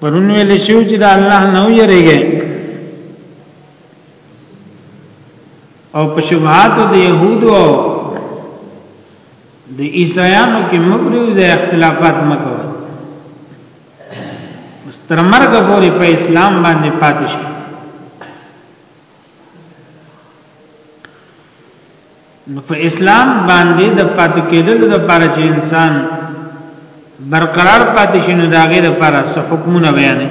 پرون ویل شو چې د الله نه ویریږي او په شبهات د يهودو او د عیسایانو کې مبرزه اختلافات مکو مسترمرګ پورې په اسلام باندې پاتې شي نو په اسلام باندې د پاتې کېدل د پاره چې انسان برقرار پاتې شي نو داغه د پاره څه حکمونه بیانې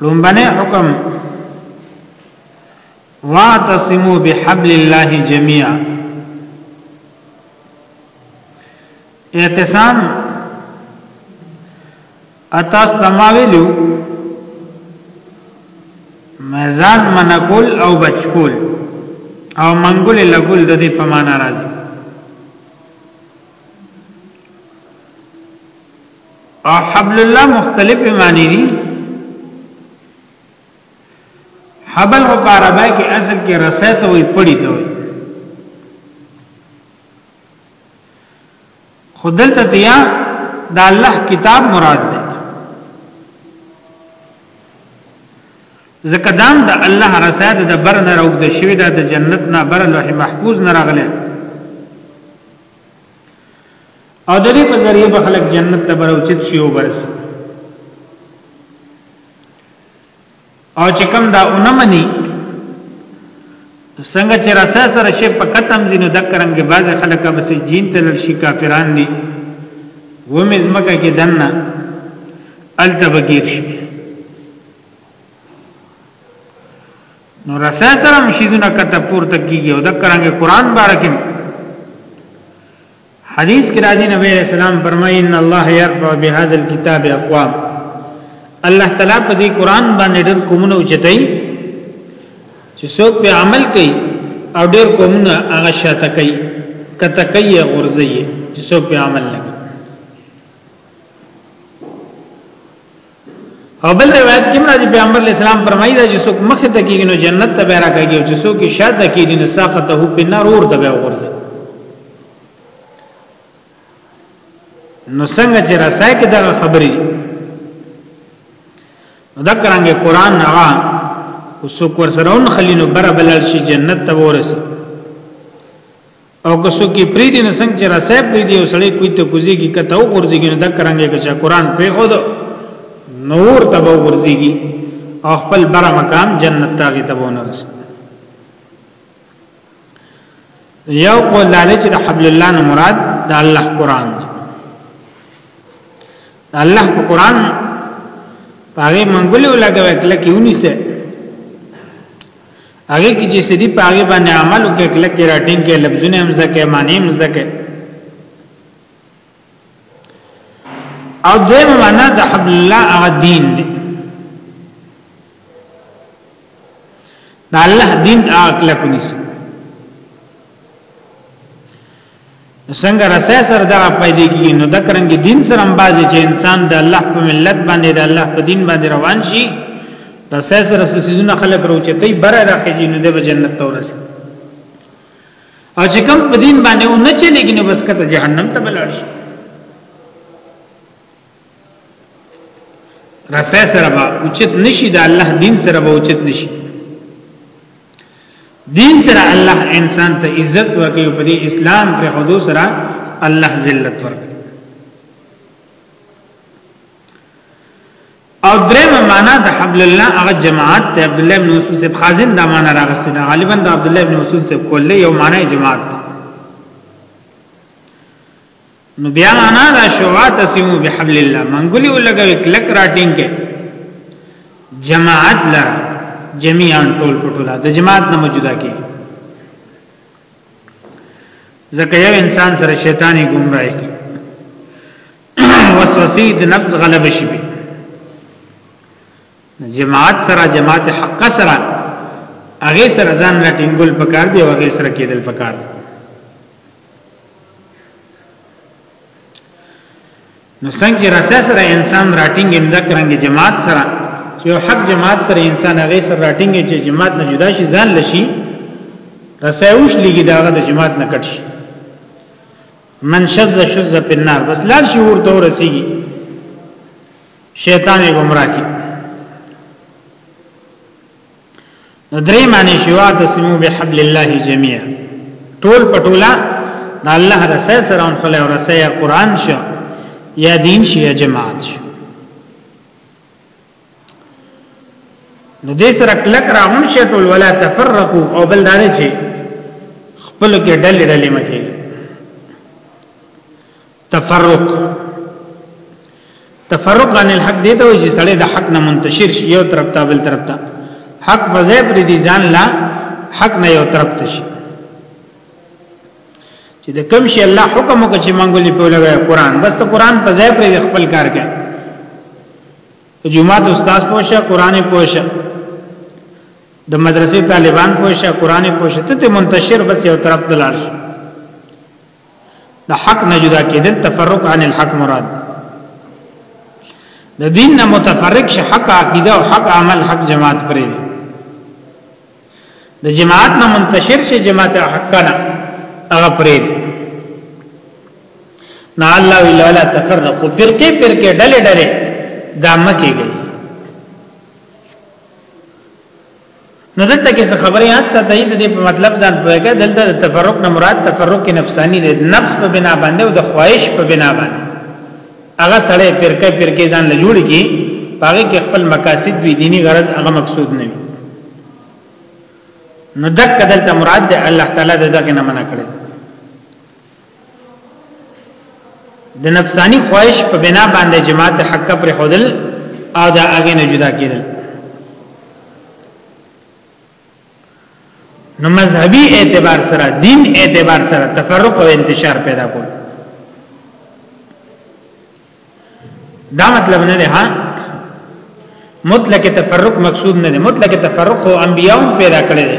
لومبنه حکم واعتصموا بحبل الله جميعا اعتصام اتاس تما ویلو مزان منکول او بچکول او منګول لګول د دې په معنا راځي او حبل الله مختلف معنی دي حبل او پاربای کې اصل کې رسایت وي پړی ته وي خو دلته تیا د الله کتاب مراد ده ځکه دام د الله رساله د بر نه راوګد شوی دا د جنت نه بر لوح محفوظ نه راغله او د دې په ذریعه به خلک جنت ته بروچت شي او برسي او چې کوم دا اونمني څنګه چې راسه سره شي په کتم زینو د کرنګ باز خلک بس جین تل شي کافران دي و مزمکه کې دنه التبګیر شي نو راسه سره مشیدونه کته پورته کیږي او د کرنګ قران بارکه حدیث کې راځي نبی علیہ السلام فرمایي ان الله يرفع بهذا الكتاب اقوام الله تعالی په دې قران باندې ډېر کومونه اوچتای چې څوک په عمل کوي او ډېر کومونه هغه شاته کوي کته کوي غرزي چې څوک په عمل نه او بل روایت کې راځي پیغمبر اسلام فرمایي دا چې څوک مخ ته کېږي نو جنت ته به راکېږي چې څوک شاته کېږي نو ساقته هو په نار اور ته به ورځي نو څنګه چې رسای کې دا خبرې دا کرانګه قران نه وا اوس څوک ورسره اون خلینو برابر شي جنت ته ورسي او که څوک یې پری دی نو څنګه چې راسب پری دی او سړی کوی ته کوزي کې کته او غورځيږي نو د کرانګې کې چې قران پری خود نور ته به غورځيږي او خپل بر مقام جنت ته کې ته ونه رسي یو قول لاله چې د حبل الله نه مراد د الله قران دی الله په قران هغه منګولې ولګوي کله کې ونی سه هغه کې چې سدي په هغه باندې عمل وکړي کله کې راټینګ کې لفظونه هم ځکه معنی هم ځکه او دیم معنا د حبل الله هغه دین دی دا الله دین هغه کله کو نیسي څنګه رسې سره دا پیدا کیږي نو دا کرنګ دین سره امبازي چې انسان د الله په ملت باندې د الله په دین باندې روان شي رسې سره سيزونه خلق روچې ته بره راخېږي نو د جنت ته ورسي او چې کوم په دین باندې و نه چلےږي نو بس کته جهنم ته بلل شي رسې سره به اوچت نشي د الله دین سره به اوچت نشي دین سره الله انسان ته عزت ورکوي په دې اسلام پر حدود سره الله ذلت ورکوي او درېم معنا د حبل الله هغه جماعت ته عبد الله بن مسعود صاحب خازن دا معنا راغسته دا غالبا د عبد الله بن مسعود صاحب کولې یو معنا جماعت نو بیا معنا دا شو واتسمو بحبل الله منګولي ولګوي کلک راټینګ کې جماعت لره جميعا ټول پټولا د جماعت نه موجوده کې ځکه یو انسان سره شیطاني گمراهي کی وسوسې د نفس غلبه شي جماعت سره جماعت حق سره هغه سره ځان لټینګول پکار دی او هغه سره کېدل پکار دی نو څنګه راسه سره انسان راټینګ انده کرنګ جماعت سره چې حق جماعت سره انسان هغه سره راټینګ چې جماعت نه جدا شي ځان لشي رسایوش لګي داغه د جماعت نه کټ شي من شذ شذ په النار بس لار شي ورته ورسیږي شیطان گمراه کی نو درې معنی شو تسمو بحبل الله جميعا ټول پټولا د الله د سر سره ان خلای او رسې قران شو یا دین شي یا جماعت شي نو دې سره کلک راغون شي ټول ولا تفرقوا او بل دار شي خپل کې ډلې ډلې مکه تفرق تفرق عن الحق دی ته چې سړی د حق نه منتشر شي یو طرف ته بل طرف ته حق وزیب دي ځان لا حق نه یو طرف ته شي چې د کوم شي الله حکم وکړي چې منګولې په لګا قرآن بس ته قرآن په ځای پر خپل کار کوي جمعه استاد پوښه قرآن پوښه د مدرسې طالبان پوښه قرآن پوښه ته منتشر بس یو طرف دلار شي د حق نه جدا کېدل تفرق عن الحق مراد د دین نه متفرق شي حق عقیده او حق عمل حق جماعت پرې د جماعت نه منتشر شي جماعت حق نه هغه پرې نه الله الا ولا تفرق فرقه فرقه ډلې ډلې دا مکه نو دلته کې څه خبره یاد ساتي د دې په مطلب ځان پوهیږي دلته د تفرق نه مراد تفرق نفسانی دی نفس په بنا باندې او د خواهش په بنا باندې هغه سره پرکې پرکې ځان له جوړ کی پاره کې خپل مقاصد وی دینی غرض هغه مقصود نه نو دک دلته مراد دی الله تعالی دغه نه منع کړی د نفسانی خواهش په بنا باندې جماعت حق پر خودل او دا هغه نه جدا کېدل نو مذهبي اعتبار سره دین اعتبار سره تفرق او انتشار پیدا کول دا مطلب نه دی ها مطلق تفرق مقصود نه دی مطلق تفرق او انبیاو پیدا کړی دی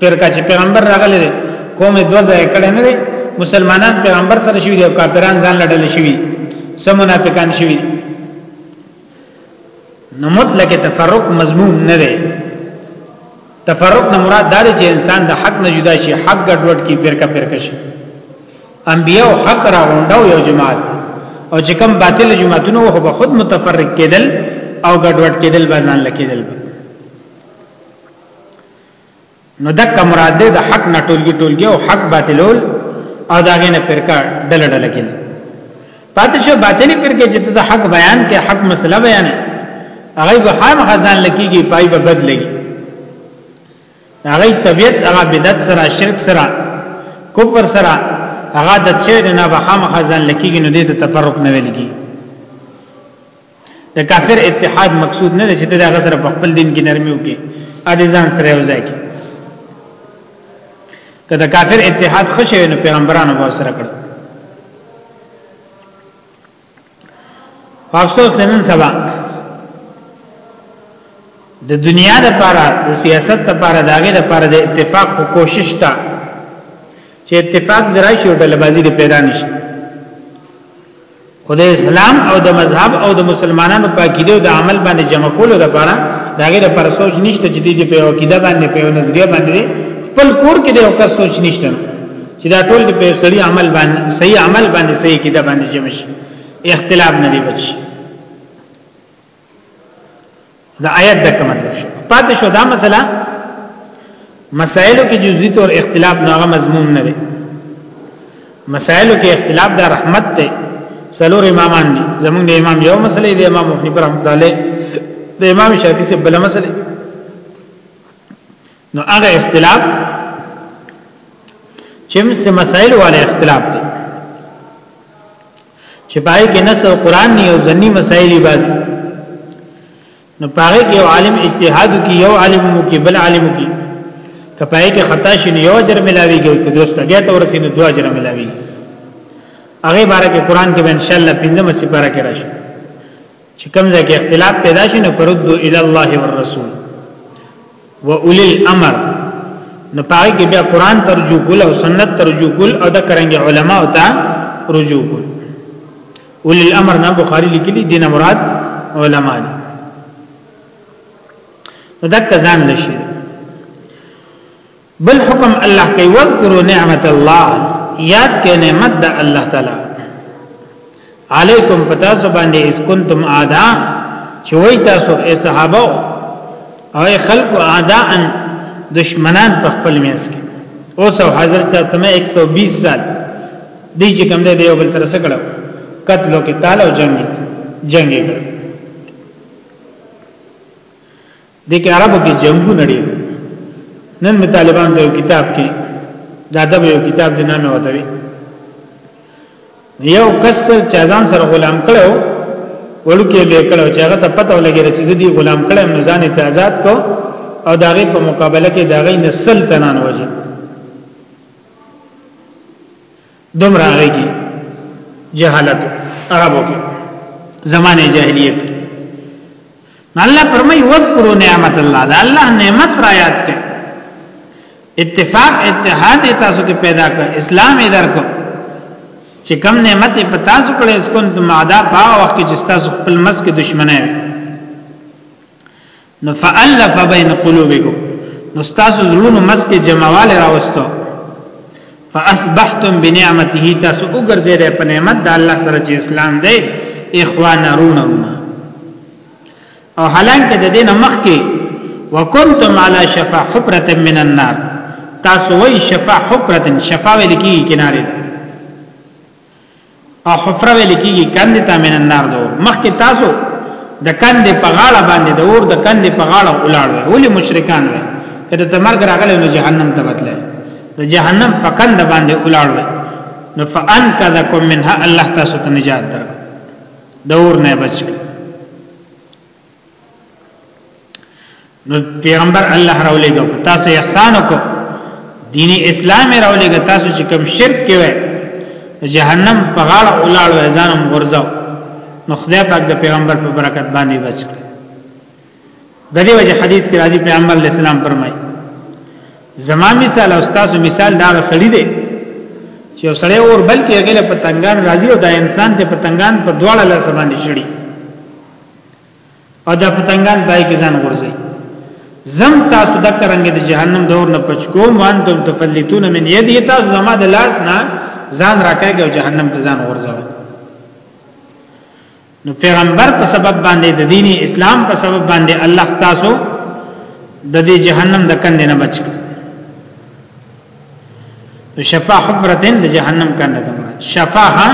پر کا چې پیغمبر راغلی دی قوم دوزه کړه نه دی مسلمانان پیغمبر سره شوی دی او کافران ځان لړل شوی سم منافقان شوی نو مطلق تفرق مضمون نه دی تفرق نه مراد دا دی چې انسان د حق نه جدا شي حق ګډوډ کی فرقه فرقه شي انبیاء او حق را غونډاو یو جماعت او چې کوم باطل جماعتونه وو به خود متفرق کېدل او ګډوډ کېدل بازان لکېدل نو دک مراد ده د حق نه ټولګي ټولګي او حق باطلول او داغه نه پرکا ډله ډله کې پاتې شو باطلی پرکې چې د حق بیان کې حق مسله بیان هغه به خام خزان لکېږي پای به بد لګي هغه طبيعت هغه بدعت سره شرک سره کفر سره هغه د چې نه به خام خزان لکېږي نو دې ته تفرق نه ویلږي د کافر اتحاد مقصود نه چې دا غسر په خپل دین کې نرمي وکي ا دې ځان سره یو ځای کې کله کافر اتحاد خوشوي نو پیغمبرانو به سره کړ افسوس نن سبا د دنیا لپاره د سیاست لپاره داګه لپاره د اتفاق کو کوشش تا چې اتفاق درای شي او ډلبازي پیدا نشي خو د اسلام او د مذهب او د مسلمانانو په عقیده او د عمل باندې جمع کولو لپاره دا غیر پر سوچ نشته چې د په عقیده باندې په نظریه باندې خپل کور کې د یو کس سوچ نشته چې دا ټول د په صحیح عمل باندې صحیح عمل باندې صحیح عقیده باندې جمع شي اختلاف نه دی بچي دا آیت د کوم مطلب شي پاتې شو دا مسله مسائلو کې جزئی تور اختلاف ناغه مضمون نه دی مسائلو کې اختلاف دا رحمت دی سلور امامان دي زمونږ د امام یو مسلې دی امام ابن پر رحمت الله د امام شافعي سے بل مسلې نو هغه اختلاف چې مسائل والے اختلاف دی چې پای کې نص او قران نه یو ځنی مسائل باز نو پاره کې یو عالم اجتهاد کوي یو عالم مو کې بل عالم کوي کپای کې خطا شي یو اجر ملاويږي په درسته ګټه ورسې نو دوه اجر ملاويږي هغه باره کې قران کې ان شاء الله پنځمه سپاره کې راشي چې کوم ځای کې اختلاف پیدا شي نو پردو ال الله والرسول واولی الامر نو پای کې بیا قران ته رجوع کول او سنت ته رجوع کول او دا کرانګي علما او ته رجوع کول اولی الامر نه بخاری لیکلی دینه مراد علما دي نو دا کزان نشي بل حکم الله کوي وذکروا نعمت الله یاد کې نعمت د الله تعالی علیکم پتا سو باندې اس کنتم اعدا چې وای تاسو ای صحابه او ای خلق اعداء دشمنان په خپل میاس کې او سو حضرت تمه 120 سال دی چې کوم دی یو بل سره سکړو قتل او قتال او جنگ جنگ کړو د کې عربو کې جنگو نړي نن می طالبان د کتاب کې دا د یو کتاب د نامه وته وی یو کس چې ځان سره غلام کړو ورکه به کړو چې هغه ته پته ولګی چې دې غلام کړو نو ځان ته آزاد کو او داغه په مقابله کې داغه نسل تنان وځي دومره هغه کې جهالت عربو کې زمانه جاهلیت الله فرمای وذکروا نعمت الله دا الله نعمت را یاد کړئ اتفاق اتحاد تاسو کې پیدا کړ اسلام یې درکو چې کم نعمت په تاسو کړې اس کو معدا په وخت کې چې تاسو خپل مس کې دشمنه نو فالف بین قلوبکم نو تاسو زړونو مسکه جمعواله راوستو فاصبحتم بنعمته تاسو وګرځیدل په نعمت د الله سره چې اسلام دی اخوان رونه او حالانکه د دین مخ کې وکنتم علی شفا حفرت من النار تاسو وی شفا حفرت شفا ویل کی کناره او حفره ویل کیږي کندې ته من النار دو مخکې تاسو د کندې په غاړه باندې د اور د کندې په غاړه ولاړ ولې مشرکان وي کله ته مرګ راغلی نو جهنم ته بتلې د جهنم په کندې باندې ولاړ وي نو فانقذکم منها الله تاسو ته نجات درک د اور نه بچ نو پیغمبر الله راولېګو تاسو احسان وکړو دین اسلام راولېګو تاسو چې کوم شرک کوي جهنم په غاړه ولاړ وي ځانم غرزو نو خدای پاک د پیغمبر په برکت باندې بچ کړ د دې وجه حدیث کې راځي پیغمبر اسلام فرمایي زما مثال او تاسو مثال دا سړی دی چې سړی اور بلکې هغه پتنګان راځي او دا انسان ته پتنګان په دواړه لاس باندې شړي او دا پتنګان پای کې ځان ورځي زم تاسو د کرنګ د جهنم دور نه پچکو مان تم تفلتون من ید تاسو زما د لاس نه ځان راکاږي او جهنم ته ځان ورځي نو پیغمبر په سبب باندې د دین اسلام په سبب باندې الله تاسو د دې جهنم د کندې نه بچ کړ شفا حفرتن د جهنم کنده ده شفا ها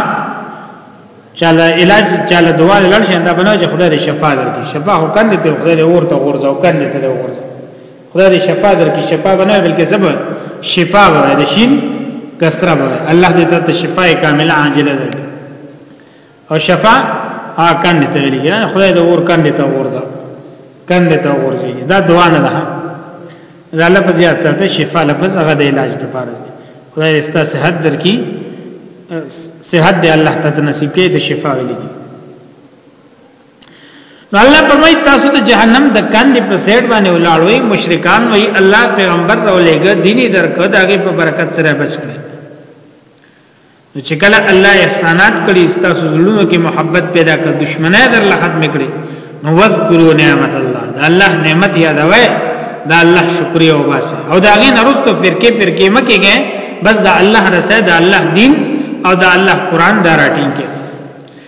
چاله علاج چاله دوا لړ شه دا بنا چې خدای دې شفا درکړي شفا هو کنده ته خدای دې اورته غورځاو کنده ته غورځاو خدای دې شفا درکړي شفا بنا بلکې زبر شفا وره د شین کسره وره الله دې ته شفای کامله عاجله درکړي او شفا ا کند ته ویل کیږي خدای د اور کند ته ورځه کند ته ورځي دا دوا نه ده دا لفظ یاد ساته شفا لفظ هغه د علاج لپاره دی خدای استا صحت درکې صحت دی الله تعالی نصیب کړي د شفا ویل کیږي نو الله پرمای تاسو ته جهنم د کند په سیټ باندې ولاړوي مشرکان وای الله پیغمبر راولېګ دیني درکو داګه په برکت سره بچ کړي نو چې کله الله احسانات کړی تاسو زړونو کې محبت پیدا کړ دشمنه در له ختم کړی نو وذکرو نعمت الله دا الله نعمت یادوي دا الله شکریا وباسه او دا غین رستو فرقه فرقه مکیږي بس دا الله رسه دا الله دین او دا الله قران دا راټینګي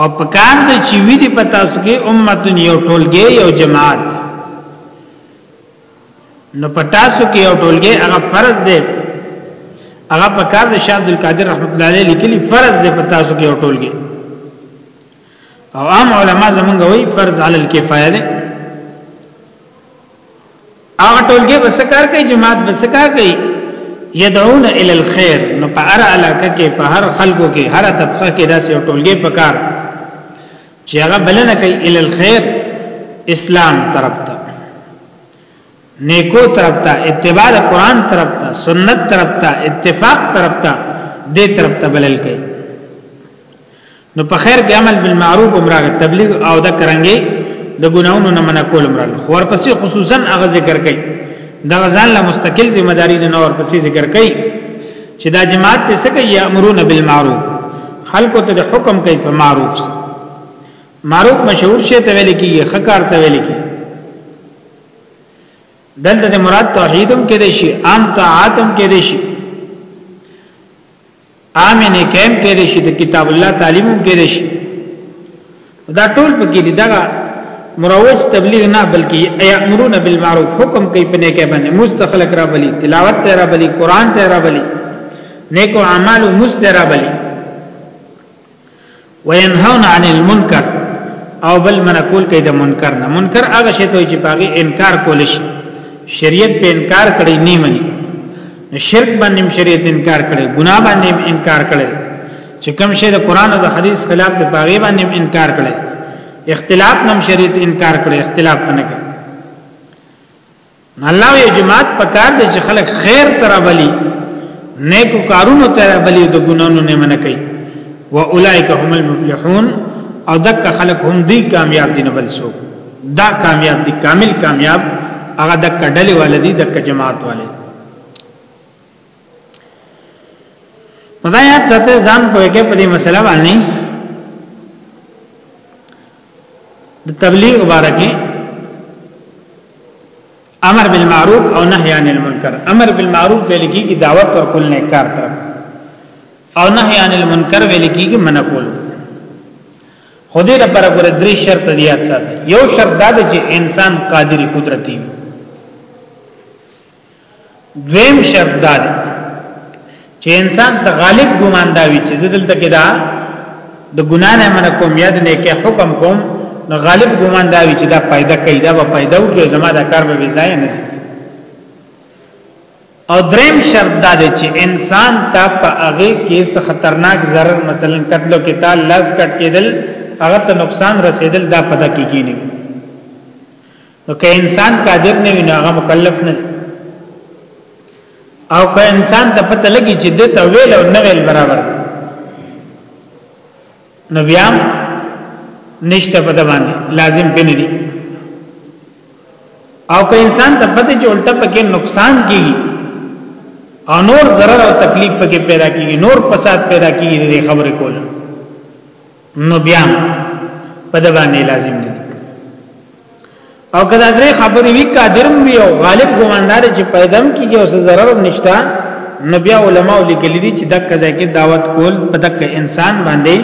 او پکار دی چې وی دي پتا سکه امت یو ټولګي یو جماعت نو پتا سکه یو ټولګي هغه فرض دی هغه پکار دی شاه عبد القادر رحمت الله علیه لیکلی فرض دی پتا سکه یو ټولګي او عام علما زمونږ وی فرض علی الکفایه دی هغه ټولګي به سکار کوي جماعت به سکار کوي يدعون الى الخير نو په هر علاقه کې په هر خلکو کې هر طبقه کې داسې ټولګي پکار چې هغه بلنه کوي الى الخير اسلام طرف ته نیکو طرف ته اتباع قرآن طرف ته سنت طرف ته اتفاق طرف ته دې طرف ته بلل کوي نو په خیر کې عمل بالمعروف عمره تبلیغ او د کرنګي د ګناونو نه منع کول عمره خور پسې خصوصا هغه ذکر کوي دا ځان له مستقل ذمہ داری نه نور پسې ذکر کوي چې دا جماعت ته څه کوي امرون بالمعروف خلکو ته د حکم کوي په معروف معروف مشهور شی ته ویل کیږي خکار ته ویل کیږي دلته د مراد توحیدم کې دي شي عام طاعتم کې دي شي عامه نه کېم کې دي شي د کتاب الله تعلیم کې دي شي دا ټول پکې دي دا مروج تبلیغ نه بلکې یامرون بالمعروف حکم کوي په نه کې باندې مستخلق را بلی تلاوت ته را بلی قران ته را بلی نیکو اعمال مسترا بلی وینهون عن المنکر او بل من کول کوي د منکر نه منکر هغه شی ته چې باغی انکار کول شي شریعت په انکار کړی نه مني نو شرک باندې شریعت انکار کړي ګناه باندې انکار کړي چې کوم شی د قران او د حدیث خلاف د باغی باندې انکار کړي اختلاف نم شریعت انکار کړي اختلاف نه کړي الله یو جماعت پکار دی چې خلک خیر ترا بلی نیکو کارونو ترا بلی د ګنانو نه منع کوي و اولائک هم المفلحون او دک خلک هم دی کامیاب دي نه بل سو دا کامیاب دي کامل کامیاب هغه دک ډلې والدي دک جماعت والے نو دا یاد ساته ځان پوهیږي په دې مسله باندې د تبلیغ مبارکي امر بالمعروف او نهی عن المنکر امر بالمعروف ویل کیږي دعوت پر کول نه کار تر او نهی عن المنکر ویل کیږي منع کول خدای د پر غره درې شرط دی یاد ساته یو شرط دا چې انسان قادر قدرتي وي دویم شرط دا دی چې انسان ته غالب ګمان دا وي چې دلته کې دا د ګنا نه من کوم یاد نه کې حکم کوم نو غالب ګمان دا وي چې دا پیدا کوي دا به پیدا وکړي زما دا کار به ځای نه شي او دریم شرط دا دی چې انسان ته په هغه کې څه خطرناک ضرر مثلا قتل او قتال لاس کټ کېدل هغه ته نقصان رسیدل دا پتا کیږي نه نو که انسان قادر نه وي نو هغه مکلف نه دی او که انسان ته پته لګي چې د ته ویل او نه ویل برابر نو بیا نشته پته باندې لازم پنه دي او که انسان ته پته چې الټه پکې نقصان کیږي او نور ضرر او تکلیف پکې پیدا کیږي نور فساد پیدا کیږي دې خبرې کوله نو بیا په د باندې لازم دي او کله درې خبرې وی قادر وی او غالب ګوماندار چې پیدم کیږي او ضرر نشتا نو بیا علما لیکلي دي چې دغه ځای کې دعوت کول په دغه انسان باندې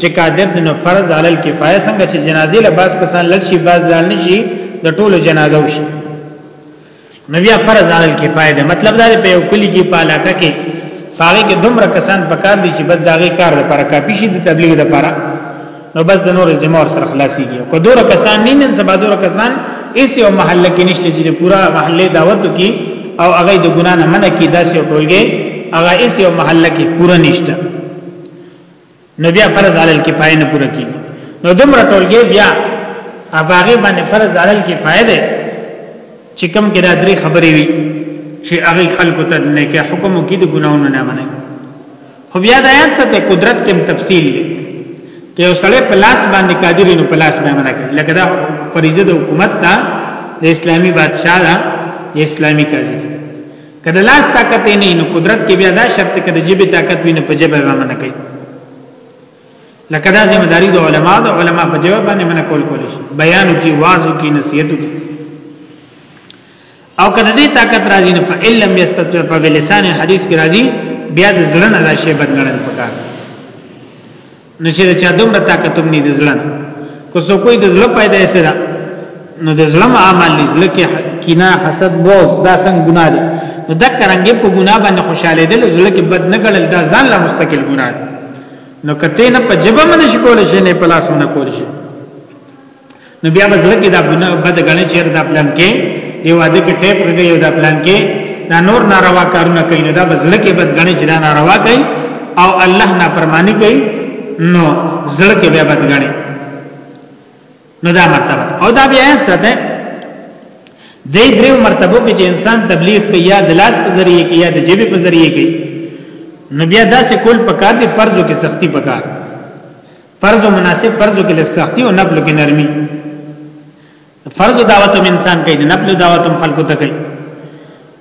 چې قادر د نو فرض علی الکفایه څنګه چې جنازې له باس کسان لږ شي باز لال نشي د ټولو جنازو شي نو بیا فرض علی الکفایه ده مطلب دا په یو کلی کې په علاقه کې هغه کې دومره کسان پکار دي چې بس داغه کار لپاره کافي شي د تبلیغ لپاره نو بس د نور ذمہ ور سره خلاصيږي کو دوره کسان نه نن سبا دوره کسان ایس یو محله کې نشته چې پورا محله دعوت کی او هغه د ګنا نه منع کی داسې ټولګي هغه ایس یو محله کې پورا نشته نو بیا فرض علی الکفایه نه پوره کیږي نو دومره ټولګي بیا اباغه باندې فرض علی الکفایه ده چې کوم کې دا درې خبرې وي چې هغه خلکو ته نه کې حکم کې د ګناونو نه مني خو بیا د آیات څخه قدرت کې تفصیل دی ته یو سړی په لاس باندې قادر نو په لاس باندې راکړي لکه دا فریضه د حکومت ته د اسلامي بادشاہ دا اسلامي قاضي کله لاس طاقت نه نو قدرت کې بیا دا شرط کده جيبه طاقت وینه په جيبه باندې نه کوي لکه دا ذمہ داری د علما د علما په جواب باندې منه کول کول شي بیان کی واعظ کی نصیحت کی او کله دې طاقت راځي نه فعلم یستطيع په لسان حدیث کې راځي بیا د زړه نه دا شی بدلنه پکار نو چې چا دومره طاقت هم نه دي ځلن کو سو کوئی د ځل پیدا یې سره نو د ظلم عمل نه ځل کې کینا حسد بوز دا څنګه ګناه دي نو دا کرانګې په ګناه باندې خوشاله دي ځل کې بد نه ګړل دا ځان لا مستقل ګناه دي نو کته نه په جبه من شي کول شي نه پلاس من کول شي نو بیا به زړه کې دا ګناه بد غنې چې دا پلان کې دی واده کې ټیپ رګي او دا پلان کې دا نور ناروا کارونه کوي نو دا به زړه کې بد غنې چې دا ناروا کوي او الله نه پرمانی کوي نو زړه کې بیا بد غنې نو دا مرتبه او دا بیا څه ده د دریو مرتبو کې چې انسان تبلیغ کوي یا د لاس په ذریعه کې یا د جیب په ذریعه کې نو بیا دا سه کول پکار دي فرضو کې سختی پکار فرض مناسب فرض کې لسختی او نبل کې نرمي فرض دعوت هم انسان کوي نبل دعوت هم خلکو ته کوي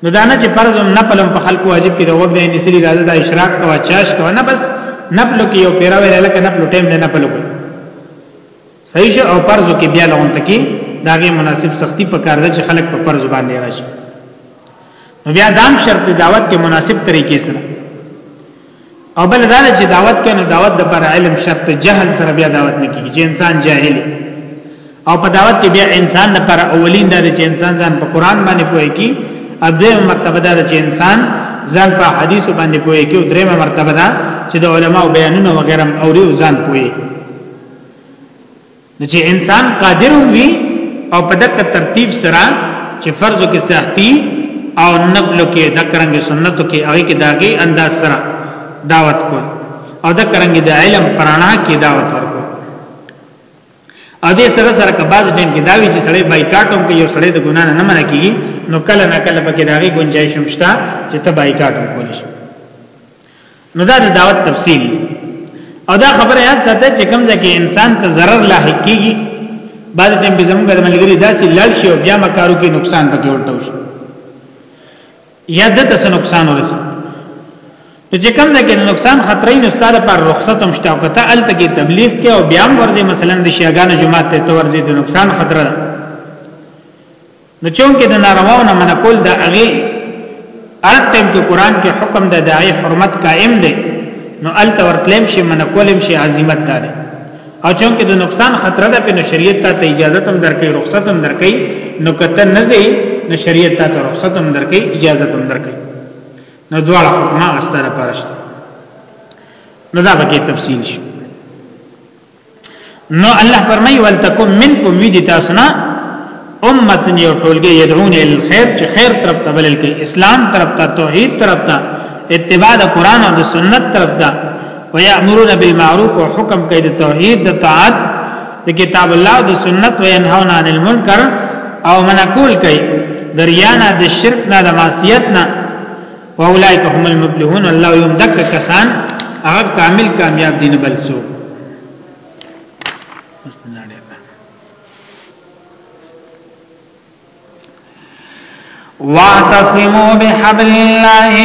نو دانه چې فرض هم نبل هم په خلکو واجب کې وګ نه نسلی راځي دا اشراق کوا چاش کوا نه بس نبل کې یو پیراوي لکه نبل ټیم نه نبل کوي صحیح او فرض کې بیا لغون تکي داګه مناسب سختی په کار ده چې خلک په فرض باندې راشي نو بیا دام شرط دعوت کې مناسب طریقې سره او بل دا چې دعوت کنه دعوت د پر علم شرط جهل سره بیا دعوت نه کیږي چې انسان جاهل او په دعوت کې بیا انسان د پر اولین د چې انسان ځان په قران باندې پوهه کی اده مرتبه دا چې انسان ځان په حدیث باندې پوهه کی او درېمه مرتبه دا چې د علماو بیانونه وغیرہ او ځان پوهه نو چې انسان قادر وي او په دغه ترتیب سره چې فرض کې سختی او نبل کې د کرنګ سنت کې هغه کې داګي انداز سره دعوت کو او د کرنګ د علم پرانا کې دعوت ورکو او دې سره سره که بعض ټیم کې داوی چې سړی بایکاټ هم کوي او سړی د ګنا نه منع کیږي نو کله نه کله پکې داګي گنجائش هم شته چې ته بایکاټ وکړي نو دا د دعوت تفصیل او دا خبره یاد ساته چې کوم ځکه انسان ته ضرر لاحق کیږي بعد ټیم به زموږ د ملګری داسې لړ شي او بیا مکارو کې نقصان پکې ورته وشي یا د تاسو نقصان ورسي نو چې کوم ځکه نقصان خطرې نه ستاره پر رخصت هم شته او کته ال تکي تبلیغ کې او بیا ورځي مثلا د شیګان جماعت ته ورځي د نقصان خطر ده نو چونکه د نارواو نه منع کول د هغه ارت ټیم کې قران کې حکم د دای حرمت قائم دی نو ال تورتلم شي منع کولم شي عظمت ده او چونکه د نقصان خطر ده په شریعت ته اجازه تم درکې رخصت هم درکې نو کته نه زی نو شریعت ته رخصت هم درکې اجازه هم درکې نو دواړه حکمه استره پرشته نو دا به تفصیل شي نو الله فرمای ولتکم منکم وی دي تاسو نه امه یو ټولګه يدعون ال خير چې خیر طرف ته بلل کې اسلام طرف ته توحید طرف ته اتباع د قران او د سنت طرف ته ويأمرون بالمعروف وحكم کوي د توحید د طاعت د کتاب الله او د سنت وينهون عن المنکر او منکول کوي دریانا د شرک نه د معصیت نه واولائک هم المفلحون الله یوم دک کسان هغه کامل کامیاب دي نه بل سو واعتصموا بحبل الله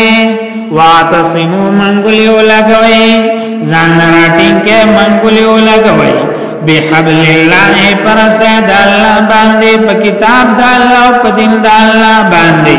واعتصموا منغلي ولګوي ځان راټینګ کې منغلي ولګوي بحبل الله پر سید الله باندې په کتاب د الله په دین د الله باندې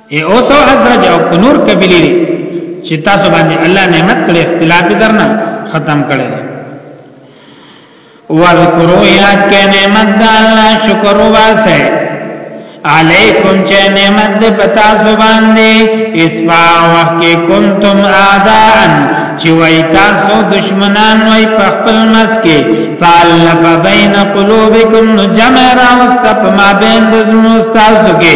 ای اوس او ازرج او کنور قبیلی دی چې تاسو باندې الله نعمت کړي اختلاف درنه ختم کړي واذکرو یاد کې نعمت د الله شکر واسه علیکم چې نعمت دې پتا سو باندې اسفا وخت کې کنتم اعدان چې وای تاسو دشمنان وای په خپل مس کې فالف بین قلوبکم جمع راوست په ما بین د زموږ تاسو کې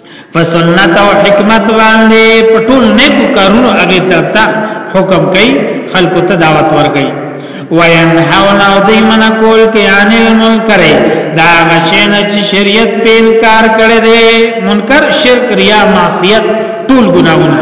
په سنت او حکمت باندې په ټول نیکو کارونو هغه ته حکم کوي خلق ته دعوت ورکوي وینهون او دی من کول کې ان المنکر دا غشنه چې شریعت په انکار کړی دی منکر شرک ریا معصیت ټول ګناونه